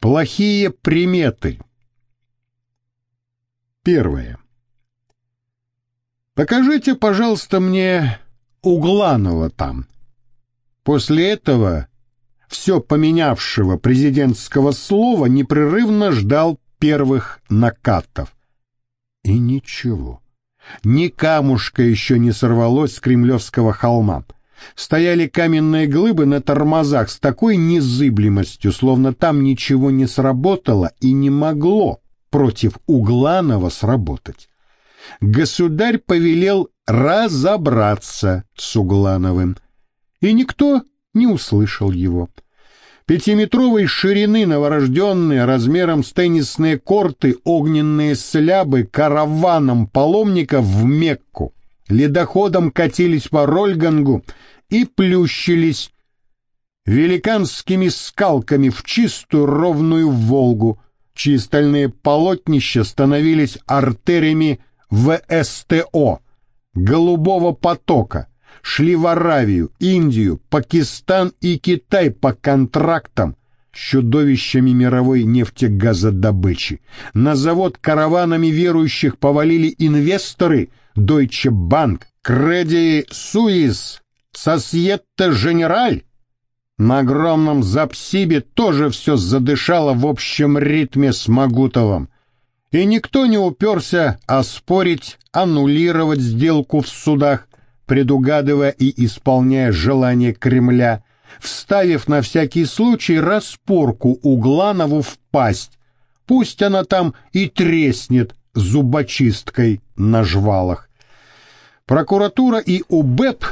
Плохие приметы. Первое. Покажите, пожалуйста, мне Угланова там. После этого все поменявшего президентского слова непрерывно ждал первых накатов. И ничего. Ни камушка еще не сорвалось с кремлевского холма. Стояли каменные глыбы на тормозах с такой незыблемостью, словно там ничего не сработало и не могло против Угланова сработать. Государь повелел разобраться с Углановым, и никто не услышал его. Пятиметровой ширины новорожденные размером с теннисные корты огненные слябы караваном паломников в Мекку ледоходом катились по Рольгангу и плющились великанскими скалками в чистую ровную Волгу, чьи стальные полотнища становились артериями ВСТО, Голубого потока, шли в Аравию, Индию, Пакистан и Китай по контрактам чудовищами мировой нефтегазодобычи. На завод караванами верующих повалили инвесторы Deutsche Bank, Credit Suisse, Societe Generale. На огромном Запсибе тоже все задышало в общем ритме с Магутовым. И никто не уперся оспорить, аннулировать сделку в судах, предугадывая и исполняя желание Кремля, вставив на всякий случай распорку Угланову в пасть. Пусть она там и треснет зубочисткой на жвалах. Прокуратура и УБЭП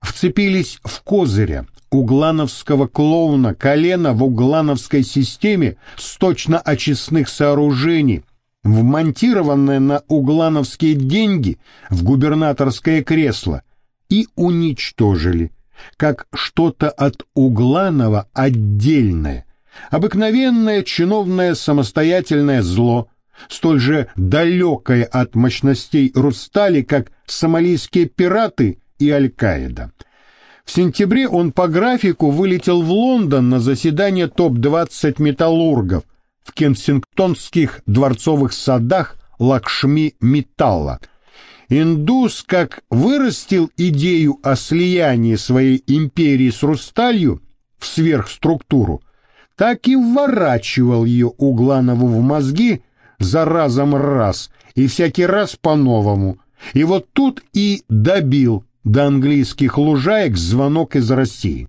вцепились в козыря углановского клоуна, колено в углановской системе сточно-очистных сооружений, вмонтированное на углановские деньги в губернаторское кресло, и уничтожили, как что-то от Угланова отдельное, обыкновенное чиновное самостоятельное зло, столь же далекое от мощностей Рустали, как сомалийские пираты и Аль-Каида. В сентябре он по графику вылетел в Лондон на заседание топ-20 металлургов в кенсингтонских дворцовых садах Лакшми Металла – Индус как вырастил идею о слиянии своей империи с Русталью в сверхструктуру, так и вворачивал ее Угланову в мозги за разом раз и всякий раз по-новому. И вот тут и добил до английских лужаек звонок из России.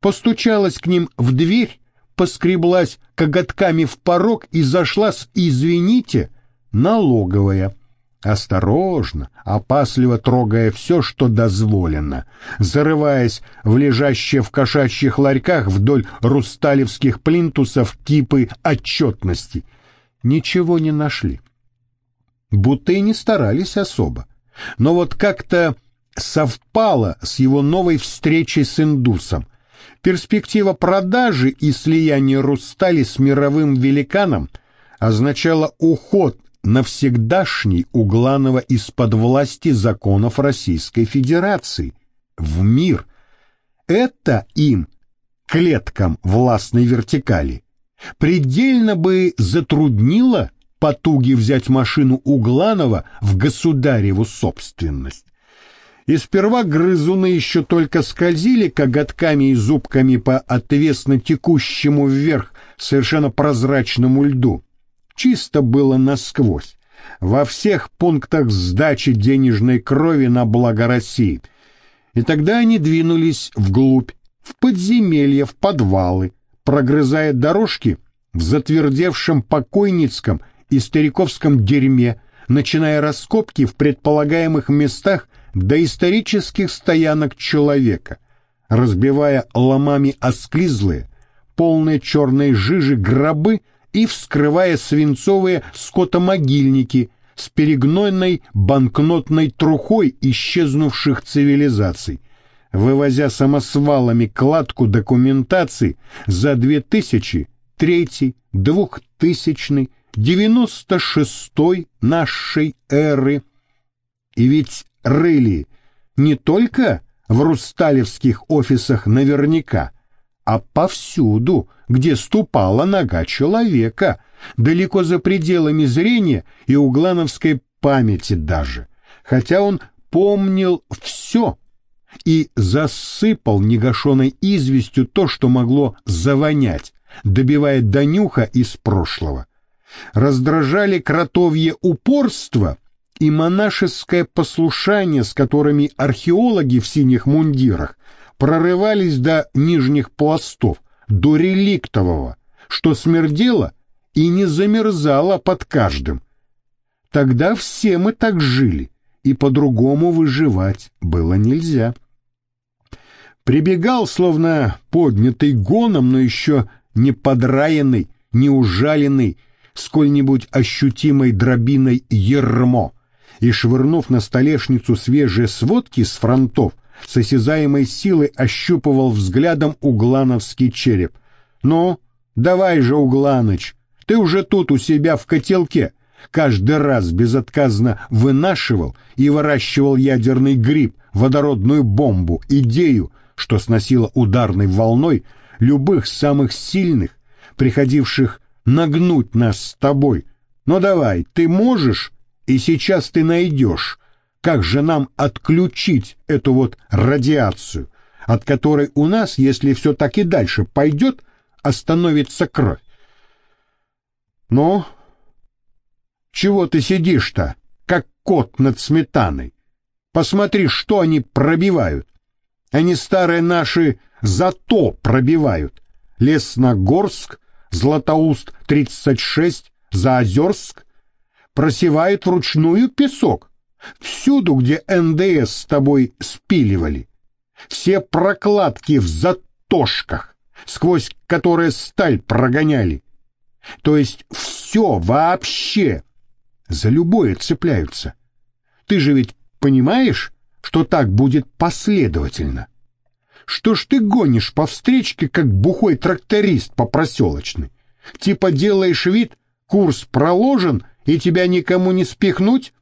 Постучалась к ним в дверь, поскреблась коготками в порог и зашла с «извините» налоговая осторожно, опасливо трогая все, что дозволено, зарываясь в лежащие в кошачьих ларьках вдоль русталевских плинтусов типы отчетности. Ничего не нашли. Будто и не старались особо. Но вот как-то совпало с его новой встречей с индусом. Перспектива продажи и слияния Рустали с мировым великаном означала уход навсегдашний Угланова из-под власти законов Российской Федерации в мир. Это им, клеткам властной вертикали, предельно бы затруднило потуги взять машину Угланова в государеву собственность. И сперва грызуны еще только скользили коготками и зубками по отвесно текущему вверх совершенно прозрачному льду чисто было насквозь, во всех пунктах сдачи денежной крови на благо России. И тогда они двинулись вглубь, в подземелья, в подвалы, прогрызая дорожки в затвердевшем покойницком и стариковском дерьме, начиная раскопки в предполагаемых местах доисторических стоянок человека, разбивая ломами осклизлые, полные черной жижи гробы и вскрывая свинцовые скотомогильники с перегнойной банкнотной трухой исчезнувших цивилизаций, вывозя самосвалами кладку документации за 2003, 2000, 96 нашей эры. И ведь рыли не только в русталевских офисах наверняка, а повсюду, где ступала нога человека, далеко за пределами зрения и углановской памяти даже, хотя он помнил все и засыпал негашенной известью то, что могло завонять, добивая до из прошлого. Раздражали кротовье упорство и монашеское послушание, с которыми археологи в синих мундирах прорывались до нижних пластов, до реликтового, что смердело и не замерзало под каждым. Тогда все мы так жили, и по-другому выживать было нельзя. Прибегал, словно поднятый гоном, но еще не подраенный, не ужаленный, сколь-нибудь ощутимой дробиной ермо, и, швырнув на столешницу свежие сводки с фронтов, с осязаемой силой ощупывал взглядом углановский череп. «Ну, давай же, Угланыч, ты уже тут у себя в котелке!» Каждый раз безотказно вынашивал и выращивал ядерный гриб, водородную бомбу, идею, что сносила ударной волной любых самых сильных, приходивших нагнуть нас с тобой. Но давай, ты можешь, и сейчас ты найдешь, как же нам отключить эту вот радиацию, от которой у нас, если все так и дальше пойдет, остановится кровь? Ну, чего ты сидишь-то, как кот над сметаной? Посмотри, что они пробивают. Они старые наши зато пробивают. Лесногорск, Златоуст 36, Заозерск просевают вручную песок. Всюду, где НДС с тобой спиливали. Все прокладки в затошках, сквозь которые сталь прогоняли. То есть все вообще за любое цепляются. Ты же ведь понимаешь, что так будет последовательно? Что ж ты гонишь по встречке, как бухой тракторист по проселочной? Типа делаешь вид, курс проложен, и тебя никому не спихнуть?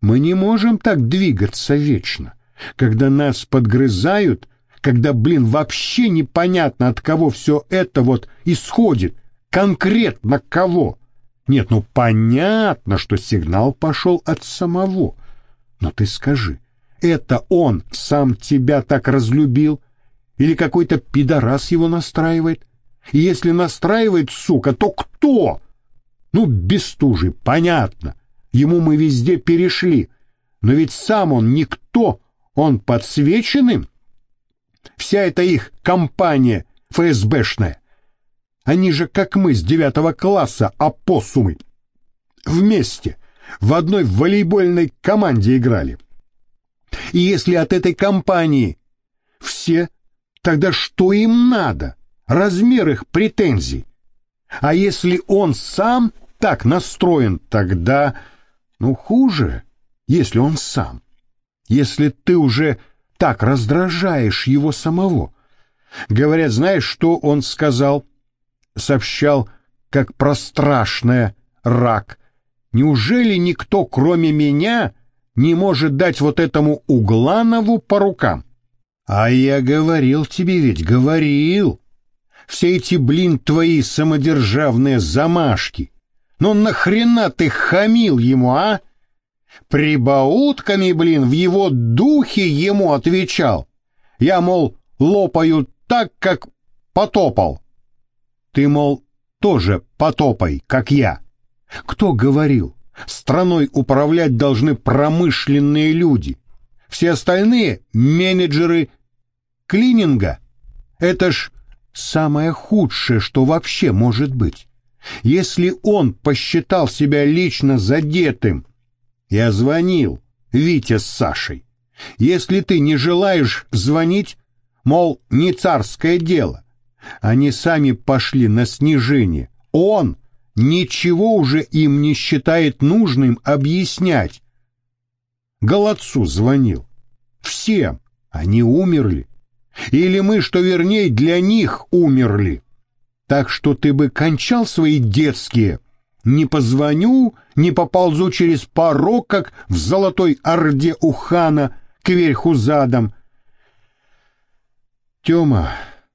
Мы не можем так двигаться вечно, когда нас подгрызают, когда, блин, вообще непонятно, от кого все это вот исходит, конкретно кого. Нет, ну понятно, что сигнал пошел от самого. Но ты скажи, это он сам тебя так разлюбил? Или какой-то пидорас его настраивает? И если настраивает, сука, то кто? Ну, Бестужий, понятно. Ему мы везде перешли. Но ведь сам он никто, он подсвеченным. Вся эта их компания ФСБшная. Они же, как мы с девятого класса, опоссумы. Вместе, в одной волейбольной команде играли. И если от этой компании все, тогда что им надо? Размер их претензий. А если он сам так настроен, тогда ну, хуже, если он сам. Если ты уже так раздражаешь его самого. Говорят, знаешь, что он сказал? Сообщал, как про страшное рак. Неужели никто, кроме меня, не может дать вот этому Угланову по рукам? А я говорил тебе ведь, говорил. Все эти, блин, твои самодержавные замашки. Ну нахрена ты хамил ему, а? Прибаутками, блин, в его духе ему отвечал. Я, мол, лопаю так, как потопал. Ты, мол, тоже потопай, как я. Кто говорил? Страной управлять должны промышленные люди. Все остальные — менеджеры клининга. Это ж самое худшее, что вообще может быть. Если он посчитал себя лично задетым, я звонил Вите с Сашей. Если ты не желаешь звонить, мол, не царское дело, они сами пошли на снижение. Он ничего уже им не считает нужным объяснять. Голодцу звонил. Всем. Они умерли. Или мы, что вернее, для них умерли. Так что ты бы кончал свои детские. Не позвоню, не поползу через порог, как в золотой орде у хана, кверху задом. Тёма,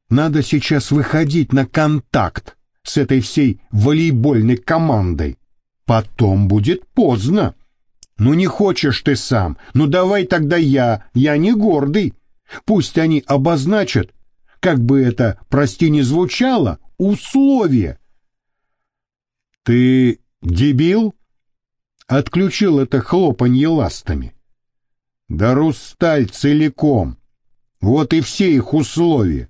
Надо сейчас выходить на контакт с этой всей волейбольной командой. Потом будет поздно. Ну не хочешь ты сам, ну давай тогда я, я не гордый. Пусть они обозначат, как бы это, прости, не звучало, условия. Ты дебил? Отключил это хлопанье ластами. Да Русталь целиком. Вот и все их условия.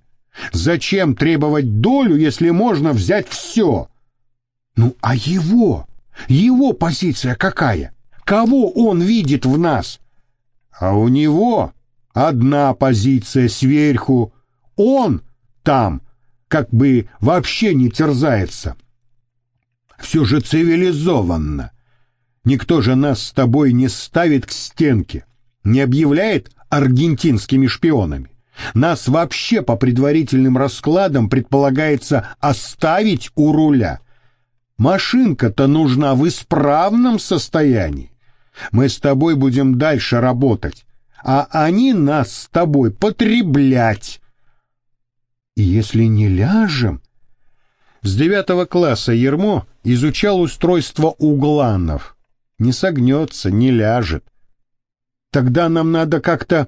Зачем требовать долю, если можно взять все? Ну, а его? Его позиция какая? Кого он видит в нас? А у него одна позиция сверху. Он там как бы вообще не терзается. Все же цивилизованно. Никто же нас с тобой не ставит к стенке, не объявляет аргентинскими шпионами. Нас вообще по предварительным раскладам предполагается оставить у руля. Машинка-то нужна в исправном состоянии. Мы с тобой будем дальше работать, а они нас с тобой потреблять. И если не ляжем... С девятого класса Ермо изучал устройство угланов. Не согнется, не ляжет. Тогда нам надо как-то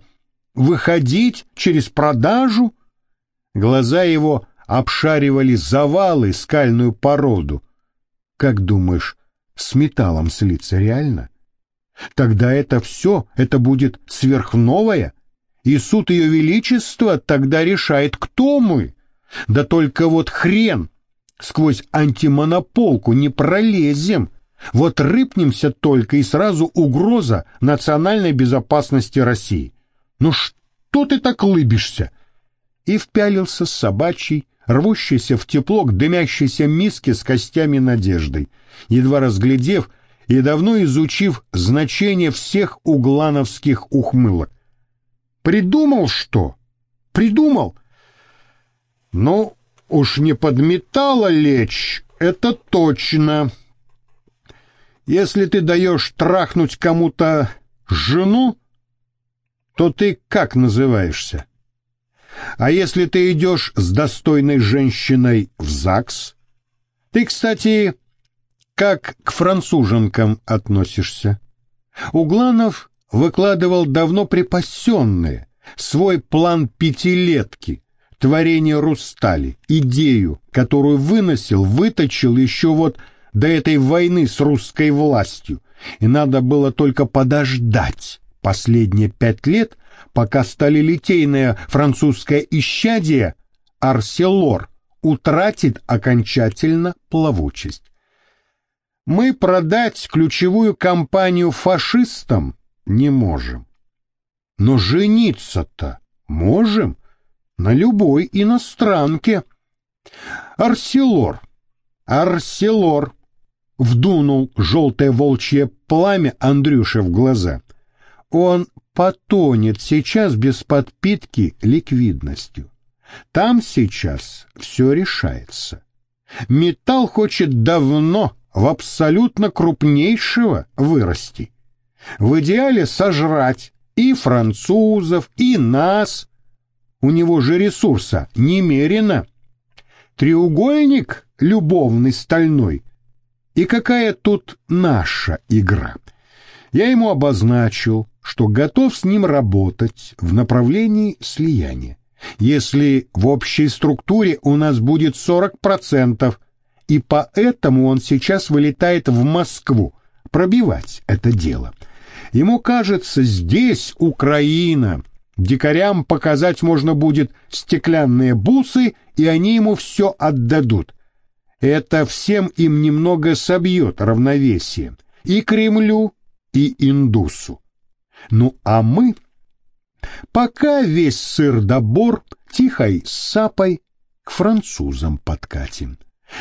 выходить через продажу? Глаза его обшаривали завалы, скальную породу. Как думаешь, с металлом слиться реально? Тогда это все, это будет сверхновое, и суд ее величества тогда решает, кто мы. Да только вот хрен, сквозь антимонополку не пролезем. Вот рыпнемся только, и сразу угроза национальной безопасности России. Ну что ты так лыбишься? И впялился с собачьей, рвущейся в тепло к дымящейся миске с костями надеждой, едва разглядев и давно изучив значение всех углановских ухмылок. Придумал что? Придумал? Ну, уж не подметала лечь, это точно. Если ты даешь трахнуть кому-то жену, то ты как называешься? А если ты идешь с достойной женщиной в ЗАГС? Ты, кстати, как к француженкам относишься? Угланов выкладывал давно припасенные, свой план пятилетки, творение Рустали, идею, которую выносил, выточил еще вот до этой войны с русской властью, и надо было только подождать, Последние пять лет, пока сталелитейное французское исчадие Арселор утратит окончательно плавучесть. Мы продать ключевую компанию фашистам не можем. Но жениться-то можем на любой иностранке. Арселор, Арселор, вдунул желтое волчье пламя Андрюше в глаза он потонет сейчас без подпитки ликвидностью. Там сейчас все решается. Металл хочет давно в абсолютно крупнейшего вырасти. В идеале сожрать и французов, и нас. У него же ресурса немерено. Треугольник любовный стальной. И какая тут наша игра? Я ему обозначил, что готов с ним работать в направлении слияния. Если в общей структуре у нас будет 40%, и поэтому он сейчас вылетает в Москву пробивать это дело. Ему кажется, здесь Украина. Дикарям показать можно будет стеклянные бусы, и они ему все отдадут. Это всем им немного собьет равновесие. И Кремлю, и Индусу. Ну а мы, пока весь сыр-добор тихой сапой к французам подкатим.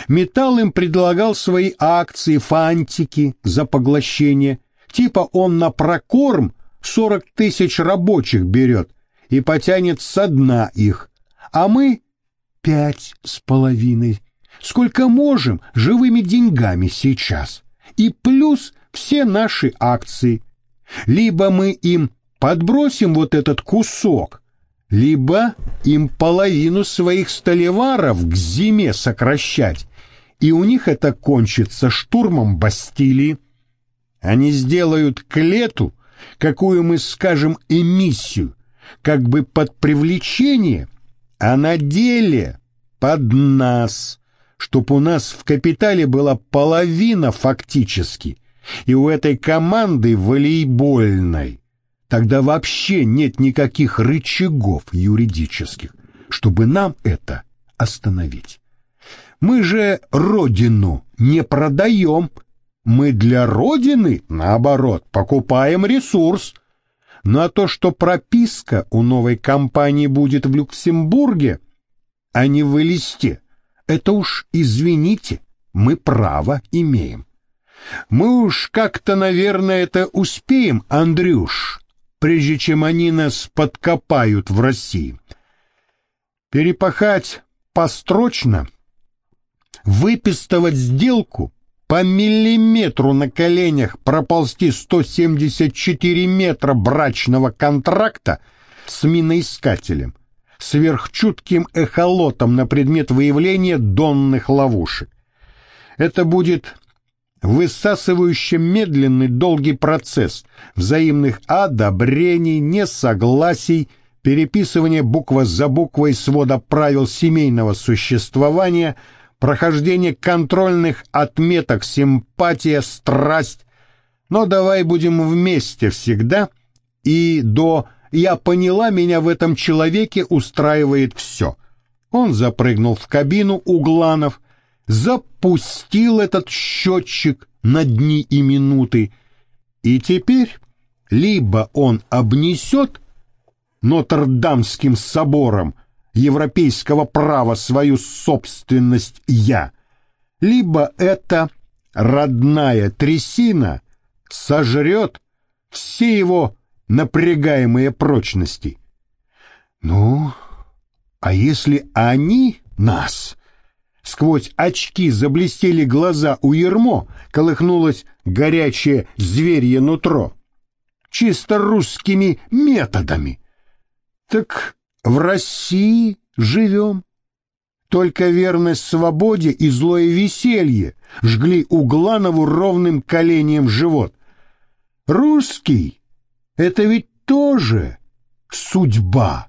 Металл им предлагал свои акции, фантики за поглощение. Типа он на прокорм сорок тысяч рабочих берет и потянет со дна их, а мы пять с половиной. Сколько можем живыми деньгами сейчас. И плюс все наши акции, либо мы им подбросим вот этот кусок, либо им половину своих столеваров к зиме сокращать, и у них это кончится штурмом Бастилии. Они сделают к лету, какую мы скажем, эмиссию, как бы под привлечение, а на деле под нас, чтоб у нас в капитале была половина фактически, и у этой команды волейбольной тогда вообще нет никаких рычагов юридических, чтобы нам это остановить. Мы же родину не продаем, мы для родины, наоборот, покупаем ресурс. Ну а то, что прописка у новой компании будет в Люксембурге, а не в Элисте, это уж, извините, мы право имеем. Мы уж как-то, наверное, это успеем, Андрюш, прежде чем они нас подкопают в России. Перепахать построчно, выпистывать сделку, по миллиметру на коленях проползти 174 метра брачного контракта с миноискателем, сверхчутким эхолотом на предмет выявления донных ловушек. Это будет высасывающий медленный долгий процесс взаимных одобрений, несогласий, переписывания буква за буквой свода правил семейного существования, прохождение контрольных отметок симпатия, страсть. Но давай будем вместе всегда, и до «я поняла, меня в этом человеке устраивает все». Он запрыгнул в кабину у Гланов, запустил этот счетчик на дни и минуты, и теперь либо он обнесет Нотр-Дамским собором европейского права свою собственность «я», либо эта родная трясина сожрет все его напрягаемые прочности. Ну, а если они нас Сквозь очки заблестели глаза у Ермо, колыхнулось горячее зверье нутро. Чисто русскими методами. Так в России живем. Только верность свободе и злое веселье жгли Угланову ровным колением живот. Русский — это ведь тоже судьба.